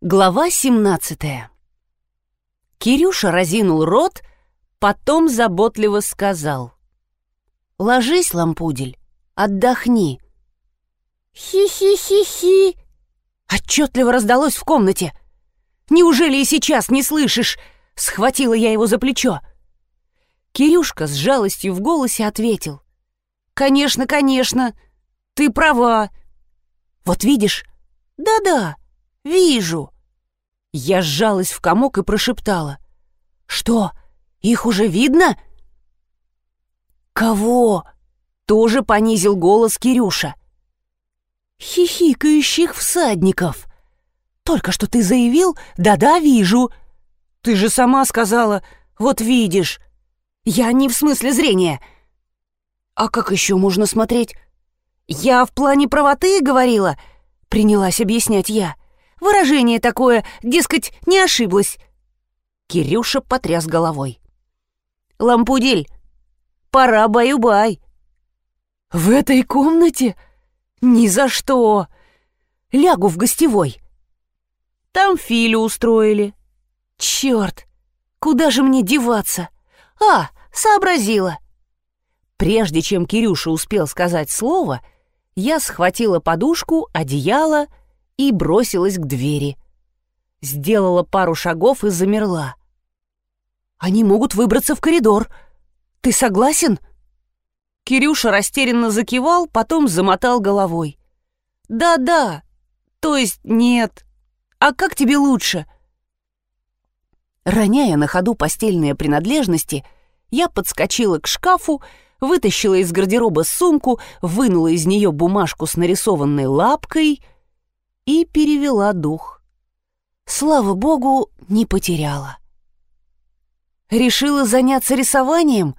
Глава 17 Кирюша разинул рот, потом заботливо сказал. «Ложись, лампудель, отдохни». «Хи-хи-хи-хи!» Отчетливо раздалось в комнате. «Неужели и сейчас не слышишь?» Схватила я его за плечо. Кирюшка с жалостью в голосе ответил. «Конечно, конечно, ты права. Вот видишь? Да-да, вижу». Я сжалась в комок и прошептала. «Что, их уже видно?» «Кого?» — тоже понизил голос Кирюша. «Хихикающих всадников. Только что ты заявил, да-да, вижу. Ты же сама сказала, вот видишь. Я не в смысле зрения. А как еще можно смотреть? Я в плане правоты говорила, принялась объяснять я. Выражение такое, дескать, не ошиблась. Кирюша потряс головой. «Лампудель, пора баю-бай». «В этой комнате? Ни за что! Лягу в гостевой». Там Филю устроили. Черт, куда же мне деваться? А, сообразила. Прежде чем Кирюша успел сказать слово, я схватила подушку, одеяло и бросилась к двери. Сделала пару шагов и замерла. Они могут выбраться в коридор. Ты согласен? Кирюша растерянно закивал, потом замотал головой. Да-да. То есть нет. А как тебе лучше? Роняя на ходу постельные принадлежности, я подскочила к шкафу, вытащила из гардероба сумку, вынула из нее бумажку с нарисованной лапкой и перевела дух. Слава богу, не потеряла. Решила заняться рисованием?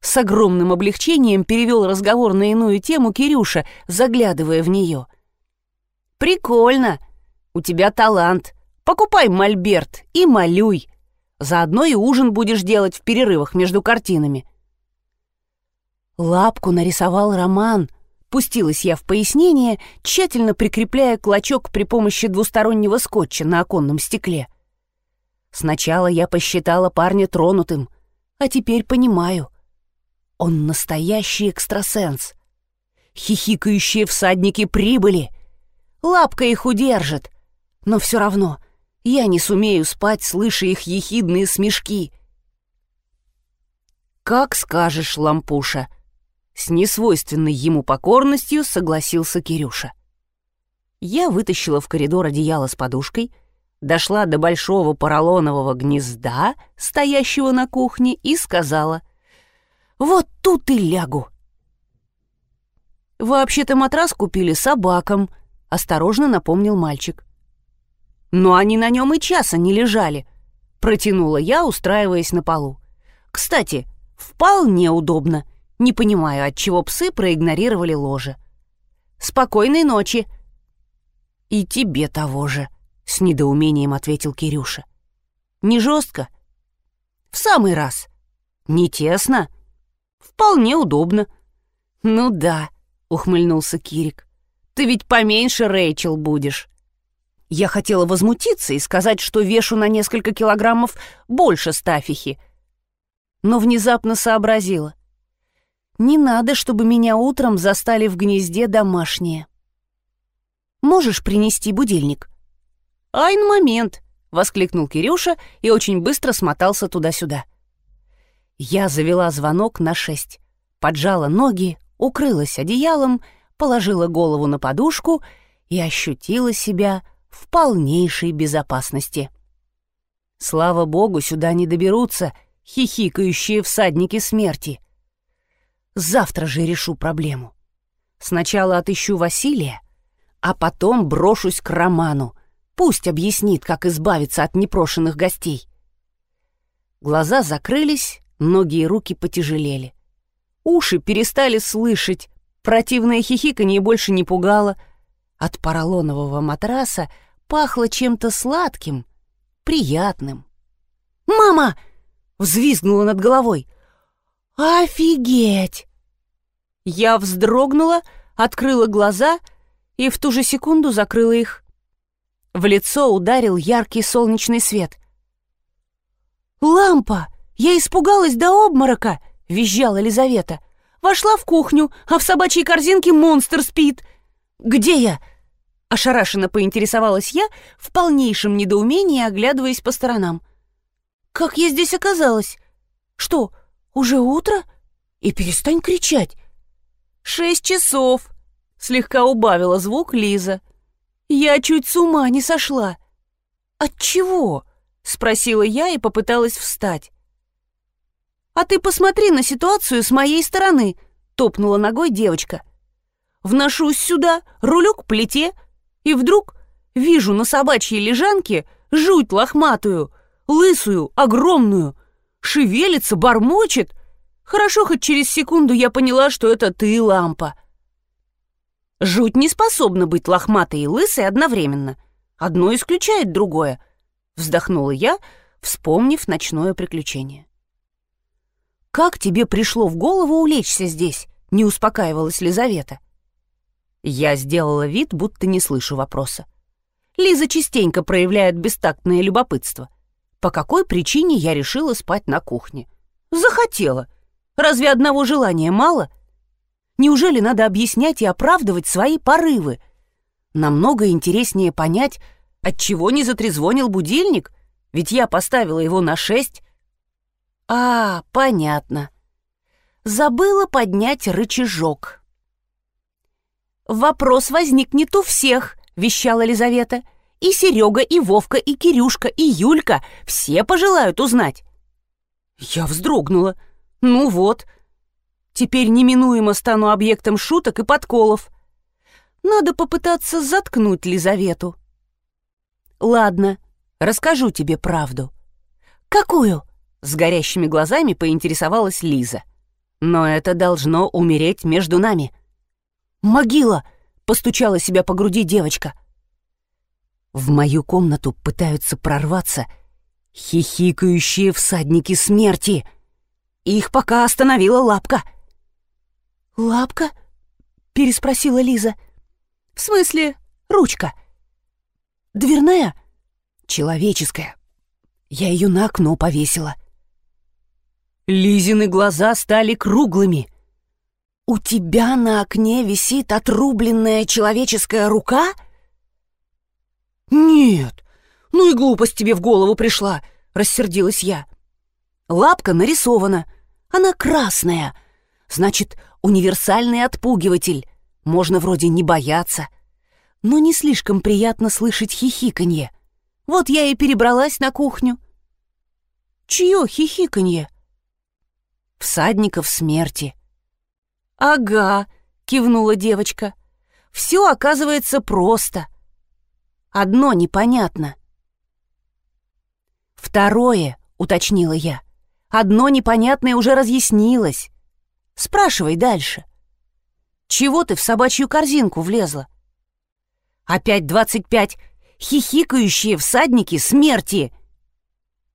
С огромным облегчением перевел разговор на иную тему Кирюша, заглядывая в нее. «Прикольно. У тебя талант. Покупай мольберт и малюй. Заодно и ужин будешь делать в перерывах между картинами». Лапку нарисовал Роман. Пустилась я в пояснение, тщательно прикрепляя клочок при помощи двустороннего скотча на оконном стекле. Сначала я посчитала парня тронутым, а теперь понимаю. Он настоящий экстрасенс. Хихикающие всадники прибыли. Лапка их удержит. Но все равно я не сумею спать, слыша их ехидные смешки. «Как скажешь, лампуша», с несвойственной ему покорностью согласился Кирюша. Я вытащила в коридор одеяло с подушкой, дошла до большого поролонового гнезда, стоящего на кухне, и сказала «Вот тут и лягу». «Вообще-то матрас купили собакам», — осторожно напомнил мальчик. «Но они на нем и часа не лежали», — протянула я, устраиваясь на полу. «Кстати, вполне удобно». Не понимаю, от чего псы проигнорировали ложе. «Спокойной ночи!» «И тебе того же», — с недоумением ответил Кирюша. «Не жестко?» «В самый раз». «Не тесно?» «Вполне удобно». «Ну да», — ухмыльнулся Кирик. «Ты ведь поменьше Рэйчел будешь». Я хотела возмутиться и сказать, что вешу на несколько килограммов больше стафихи, но внезапно сообразила. Не надо, чтобы меня утром застали в гнезде домашние. Можешь принести будильник? Айн момент, воскликнул Кирюша и очень быстро смотался туда-сюда. Я завела звонок на шесть, поджала ноги, укрылась одеялом, положила голову на подушку и ощутила себя в полнейшей безопасности. Слава богу, сюда не доберутся хихикающие всадники смерти. Завтра же решу проблему. Сначала отыщу Василия, а потом брошусь к Роману. Пусть объяснит, как избавиться от непрошенных гостей. Глаза закрылись, ноги и руки потяжелели. Уши перестали слышать, противное хихиканье больше не пугало. От поролонового матраса пахло чем-то сладким, приятным. «Мама!» — взвизгнула над головой. «Офигеть!» Я вздрогнула, открыла глаза и в ту же секунду закрыла их. В лицо ударил яркий солнечный свет. «Лампа! Я испугалась до обморока!» — визжала Елизавета. «Вошла в кухню, а в собачьей корзинке монстр спит. Где я?» Ошарашенно поинтересовалась я, в полнейшем недоумении оглядываясь по сторонам. «Как я здесь оказалась? Что, уже утро? И перестань кричать!» «Шесть часов!» — слегка убавила звук Лиза. «Я чуть с ума не сошла!» «От чего?» — спросила я и попыталась встать. «А ты посмотри на ситуацию с моей стороны!» — топнула ногой девочка. «Вношусь сюда, рулю к плите, и вдруг вижу на собачьей лежанке жуть лохматую, лысую, огромную, шевелится, бормочет. Хорошо, хоть через секунду я поняла, что это ты, лампа. Жуть не способна быть лохматой и лысой одновременно. Одно исключает другое. Вздохнула я, вспомнив ночное приключение. «Как тебе пришло в голову улечься здесь?» — не успокаивалась Лизавета. Я сделала вид, будто не слышу вопроса. Лиза частенько проявляет бестактное любопытство. По какой причине я решила спать на кухне? Захотела. Разве одного желания мало? Неужели надо объяснять и оправдывать свои порывы? Намного интереснее понять, отчего не затрезвонил будильник, ведь я поставила его на шесть. А, понятно. Забыла поднять рычажок. «Вопрос возникнет у всех», — вещала Лизавета. «И Серега, и Вовка, и Кирюшка, и Юлька все пожелают узнать». Я вздрогнула. «Ну вот, теперь неминуемо стану объектом шуток и подколов. Надо попытаться заткнуть Лизавету». «Ладно, расскажу тебе правду». «Какую?» — с горящими глазами поинтересовалась Лиза. «Но это должно умереть между нами». «Могила!» — постучала себя по груди девочка. В мою комнату пытаются прорваться хихикающие всадники смерти. Их пока остановила лапка. «Лапка?» — переспросила Лиза. «В смысле, ручка?» «Дверная?» «Человеческая. Я ее на окно повесила». Лизины глаза стали круглыми — «У тебя на окне висит отрубленная человеческая рука?» «Нет, ну и глупость тебе в голову пришла», — рассердилась я. «Лапка нарисована, она красная, значит, универсальный отпугиватель, можно вроде не бояться, но не слишком приятно слышать хихиканье. Вот я и перебралась на кухню». «Чье хихиканье?» «Всадников смерти», «Ага», — кивнула девочка. «Все оказывается просто. Одно непонятно». «Второе», — уточнила я. «Одно непонятное уже разъяснилось. Спрашивай дальше. Чего ты в собачью корзинку влезла?» «Опять двадцать пять хихикающие всадники смерти!»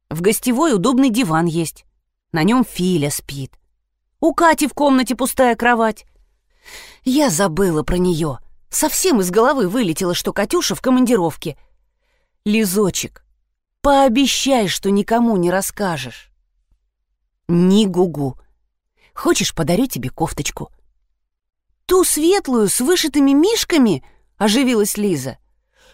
В гостевой удобный диван есть. На нем Филя спит. У Кати в комнате пустая кровать. Я забыла про нее. Совсем из головы вылетело, что Катюша в командировке. Лизочек, пообещай, что никому не расскажешь. Ни гугу. Хочешь, подарю тебе кофточку? Ту светлую с вышитыми мишками? Оживилась Лиза.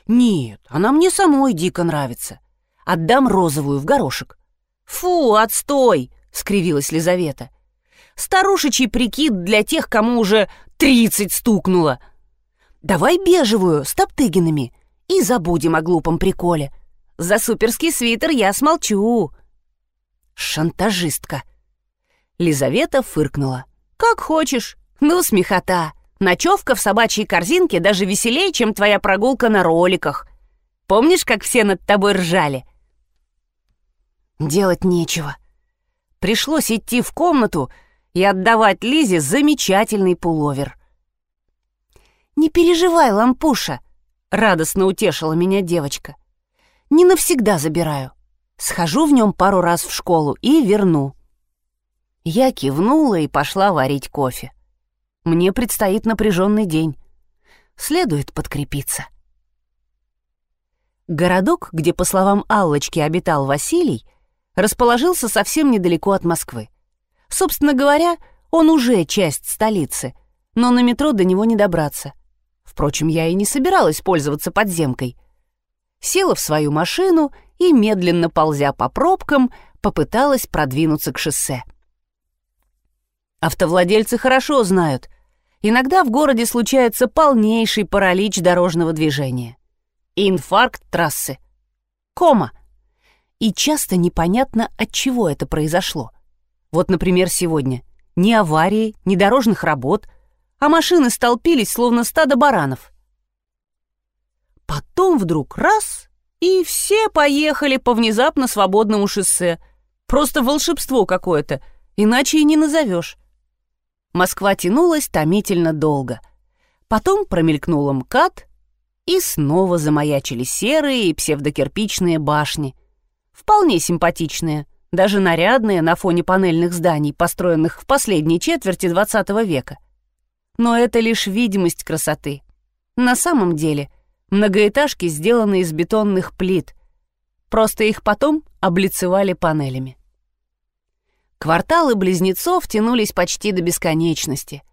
Нет, она мне самой дико нравится. Отдам розовую в горошек. Фу, отстой! скривилась Лизавета старушечий прикид для тех, кому уже тридцать стукнуло. Давай бежевую, с топтыгинами, и забудем о глупом приколе. За суперский свитер я смолчу. Шантажистка. Лизавета фыркнула. Как хочешь. Ну, смехота. Ночевка в собачьей корзинке даже веселее, чем твоя прогулка на роликах. Помнишь, как все над тобой ржали? Делать нечего. Пришлось идти в комнату и отдавать Лизе замечательный пуловер. «Не переживай, лампуша», — радостно утешила меня девочка. «Не навсегда забираю. Схожу в нем пару раз в школу и верну». Я кивнула и пошла варить кофе. Мне предстоит напряженный день. Следует подкрепиться. Городок, где, по словам Аллочки, обитал Василий, расположился совсем недалеко от Москвы. Собственно говоря, он уже часть столицы, но на метро до него не добраться. Впрочем, я и не собиралась пользоваться подземкой. Села в свою машину и, медленно ползя по пробкам, попыталась продвинуться к шоссе. Автовладельцы хорошо знают, иногда в городе случается полнейший паралич дорожного движения. Инфаркт трассы. Кома. И часто непонятно, от чего это произошло. Вот, например, сегодня. Ни аварии, ни дорожных работ, а машины столпились, словно стадо баранов. Потом вдруг раз, и все поехали по внезапно свободному шоссе. Просто волшебство какое-то, иначе и не назовешь. Москва тянулась томительно долго. Потом промелькнул МКАД, и снова замаячили серые и псевдокирпичные башни. Вполне симпатичные, даже нарядные на фоне панельных зданий, построенных в последней четверти XX века. Но это лишь видимость красоты. На самом деле многоэтажки сделаны из бетонных плит, просто их потом облицевали панелями. Кварталы близнецов тянулись почти до бесконечности.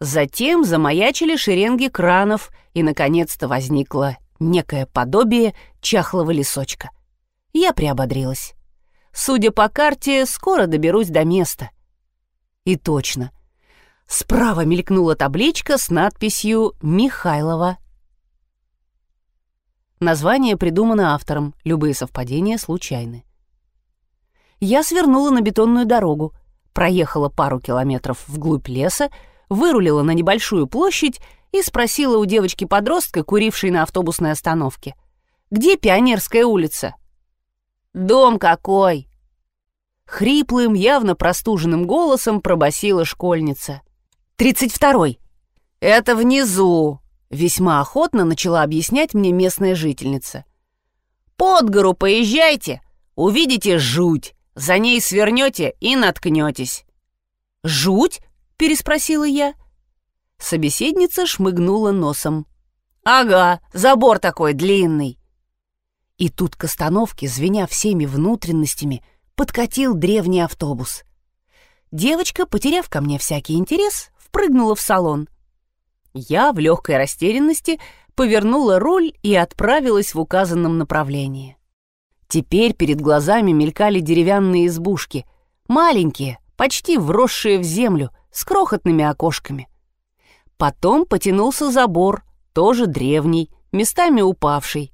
Затем замаячили шеренги кранов, и, наконец-то, возникло некое подобие чахлого лесочка. Я приободрилась. Судя по карте, скоро доберусь до места. И точно. Справа мелькнула табличка с надписью «Михайлова». Название придумано автором, любые совпадения случайны я свернула на бетонную дорогу, проехала пару километров вглубь леса, вырулила на небольшую площадь и спросила у девочки-подростка, курившей на автобусной остановке, «Где Пионерская улица?» «Дом какой?» Хриплым, явно простуженным голосом пробасила школьница. «Тридцать второй». «Это внизу», — весьма охотно начала объяснять мне местная жительница. «Под гору поезжайте, увидите жуть. За ней свернете и наткнетесь». «Жуть?» — переспросила я. Собеседница шмыгнула носом. «Ага, забор такой длинный». И тут к остановке, звеня всеми внутренностями, подкатил древний автобус. Девочка, потеряв ко мне всякий интерес, впрыгнула в салон. Я в легкой растерянности повернула руль и отправилась в указанном направлении. Теперь перед глазами мелькали деревянные избушки, маленькие, почти вросшие в землю, с крохотными окошками. Потом потянулся забор, тоже древний, местами упавший.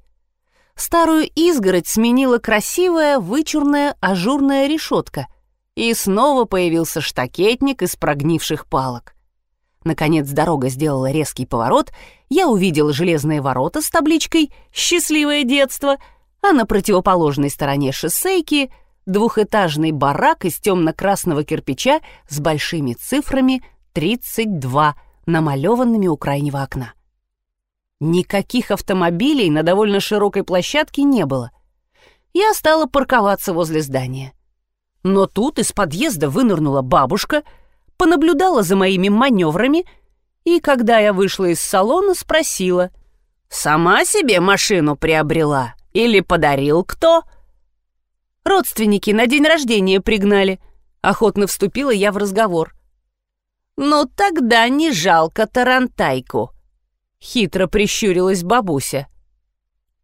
Старую изгородь сменила красивая, вычурная ажурная решетка, и снова появился штакетник из прогнивших палок. Наконец дорога сделала резкий поворот, я увидела железные ворота с табличкой «Счастливое детство», а на противоположной стороне шоссейки двухэтажный барак из темно-красного кирпича с большими цифрами 32, намалеванными у крайнего окна. Никаких автомобилей на довольно широкой площадке не было. Я стала парковаться возле здания. Но тут из подъезда вынырнула бабушка, понаблюдала за моими маневрами и, когда я вышла из салона, спросила, «Сама себе машину приобрела?» Или подарил кто?» «Родственники на день рождения пригнали», — охотно вступила я в разговор. «Ну тогда не жалко тарантайку», — хитро прищурилась бабуся.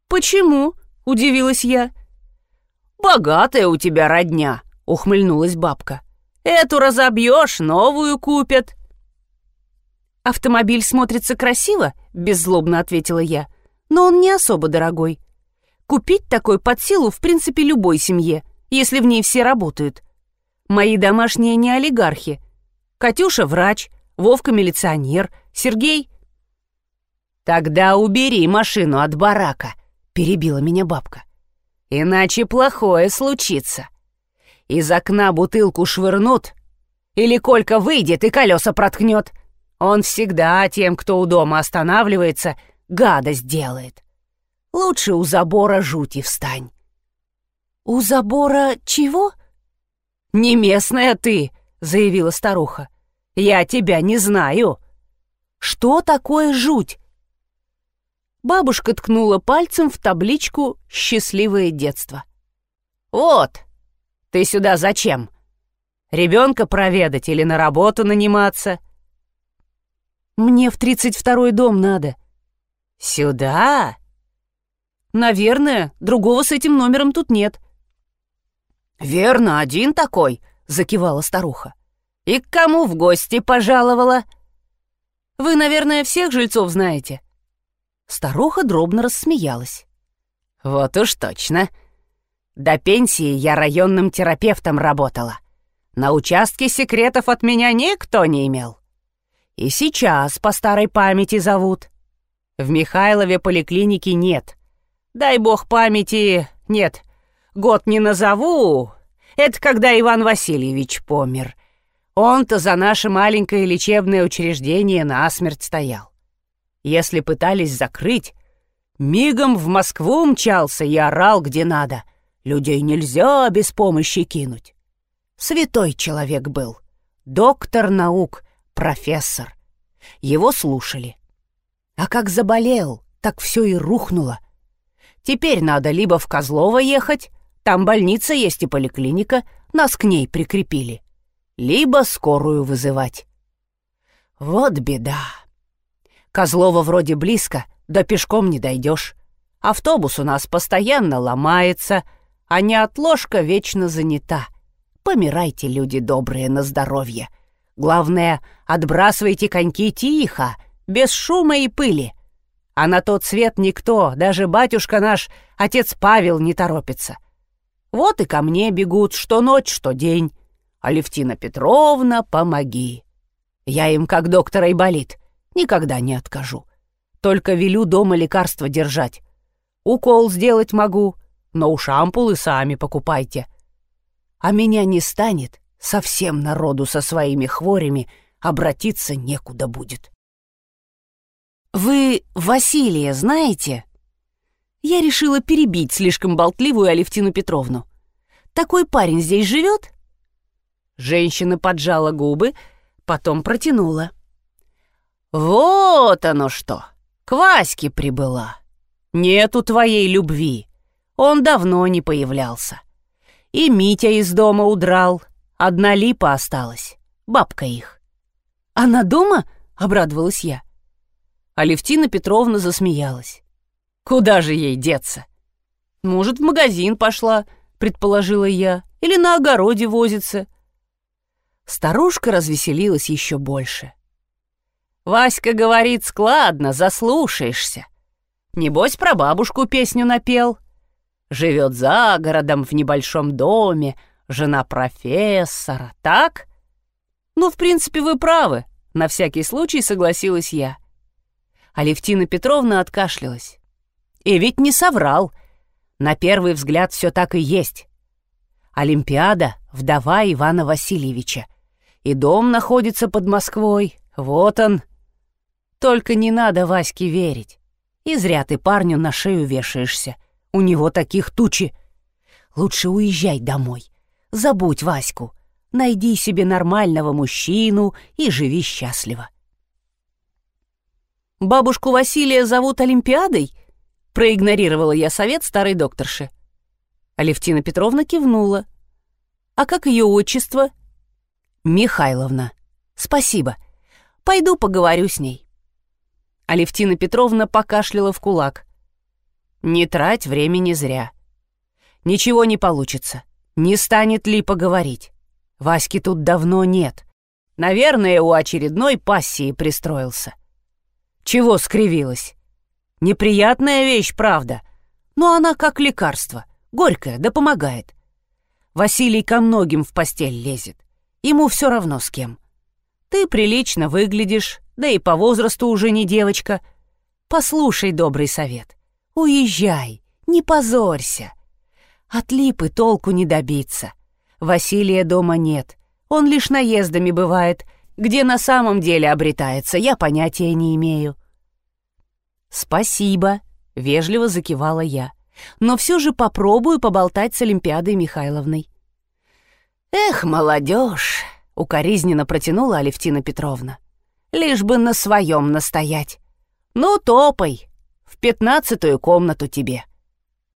«Почему?» — удивилась я. «Богатая у тебя родня», — ухмыльнулась бабка. «Эту разобьешь, новую купят». «Автомобиль смотрится красиво», — беззлобно ответила я, «но он не особо дорогой. Купить такой под силу в принципе любой семье, если в ней все работают. Мои домашние не олигархи. Катюша врач, Вовка милиционер, Сергей... «Тогда убери машину от барака», — перебила меня бабка. «Иначе плохое случится. Из окна бутылку швырнут, или Колька выйдет и колеса проткнет. Он всегда тем, кто у дома останавливается, гадость делает. Лучше у забора жути встань». «У забора чего?» «Не местная ты», — заявила старуха. «Я тебя не знаю». «Что такое жуть?» Бабушка ткнула пальцем в табличку «Счастливое детство». «Вот, ты сюда зачем? Ребенка проведать или на работу наниматься?» «Мне в тридцать второй дом надо». «Сюда?» «Наверное, другого с этим номером тут нет». «Верно, один такой», — закивала старуха. «И к кому в гости пожаловала?» «Вы, наверное, всех жильцов знаете». Старуха дробно рассмеялась. «Вот уж точно. До пенсии я районным терапевтом работала. На участке секретов от меня никто не имел. И сейчас по старой памяти зовут. В Михайлове поликлиники нет. Дай бог памяти, нет, год не назову. Это когда Иван Васильевич помер. Он-то за наше маленькое лечебное учреждение насмерть стоял. Если пытались закрыть, мигом в Москву мчался и орал где надо. Людей нельзя без помощи кинуть. Святой человек был, доктор наук, профессор. Его слушали. А как заболел, так все и рухнуло. Теперь надо либо в Козлово ехать, там больница есть и поликлиника, нас к ней прикрепили, либо скорую вызывать. Вот беда. Козлова вроде близко, да пешком не дойдешь. Автобус у нас постоянно ломается, а неотложка вечно занята. Помирайте, люди добрые, на здоровье. Главное, отбрасывайте коньки тихо, без шума и пыли. А на тот свет никто, даже батюшка наш, отец Павел, не торопится. Вот и ко мне бегут, что ночь, что день. Алевтина Петровна, помоги. Я им, как доктора, и болит. Никогда не откажу. Только велю дома лекарства держать. Укол сделать могу, но уж ампулы сами покупайте. А меня не станет, совсем народу со своими хворями обратиться некуда будет. «Вы Василия знаете?» Я решила перебить слишком болтливую Алевтину Петровну. «Такой парень здесь живет?» Женщина поджала губы, потом протянула. «Вот оно что! К Ваське прибыла. Нету твоей любви. Он давно не появлялся. И Митя из дома удрал. Одна липа осталась. Бабка их». «Она дома?» — обрадовалась я. Алевтина Петровна засмеялась. «Куда же ей деться?» «Может, в магазин пошла», — предположила я, «или на огороде возится». Старушка развеселилась еще больше. Васька говорит складно, заслушаешься. Небось, про бабушку песню напел. Живет за городом в небольшом доме, жена профессора, так? Ну, в принципе, вы правы, на всякий случай согласилась я. Алевтина Петровна откашлялась. И ведь не соврал. На первый взгляд все так и есть. Олимпиада — вдова Ивана Васильевича. И дом находится под Москвой. Вот он, только не надо Ваське верить. И зря ты парню на шею вешаешься. У него таких тучи. Лучше уезжай домой. Забудь Ваську. Найди себе нормального мужчину и живи счастливо. «Бабушку Василия зовут Олимпиадой?» Проигнорировала я совет старой докторши. Алевтина Петровна кивнула. «А как ее отчество?» «Михайловна. Спасибо. Пойду поговорю с ней». Алевтина Петровна покашляла в кулак. «Не трать времени зря. Ничего не получится. Не станет ли поговорить? Васьки тут давно нет. Наверное, у очередной пассии пристроился. Чего скривилась? Неприятная вещь, правда, но она как лекарство, горькая, да помогает. Василий ко многим в постель лезет. Ему все равно с кем. Ты прилично выглядишь, да и по возрасту уже не девочка. Послушай добрый совет. Уезжай, не позорься. От липы толку не добиться. Василия дома нет. Он лишь наездами бывает. Где на самом деле обретается, я понятия не имею. «Спасибо», — вежливо закивала я. «Но все же попробую поболтать с Олимпиадой Михайловной». «Эх, молодежь!» — укоризненно протянула Алевтина Петровна лишь бы на своем настоять. Ну, топай. Пятнадцатую комнату тебе».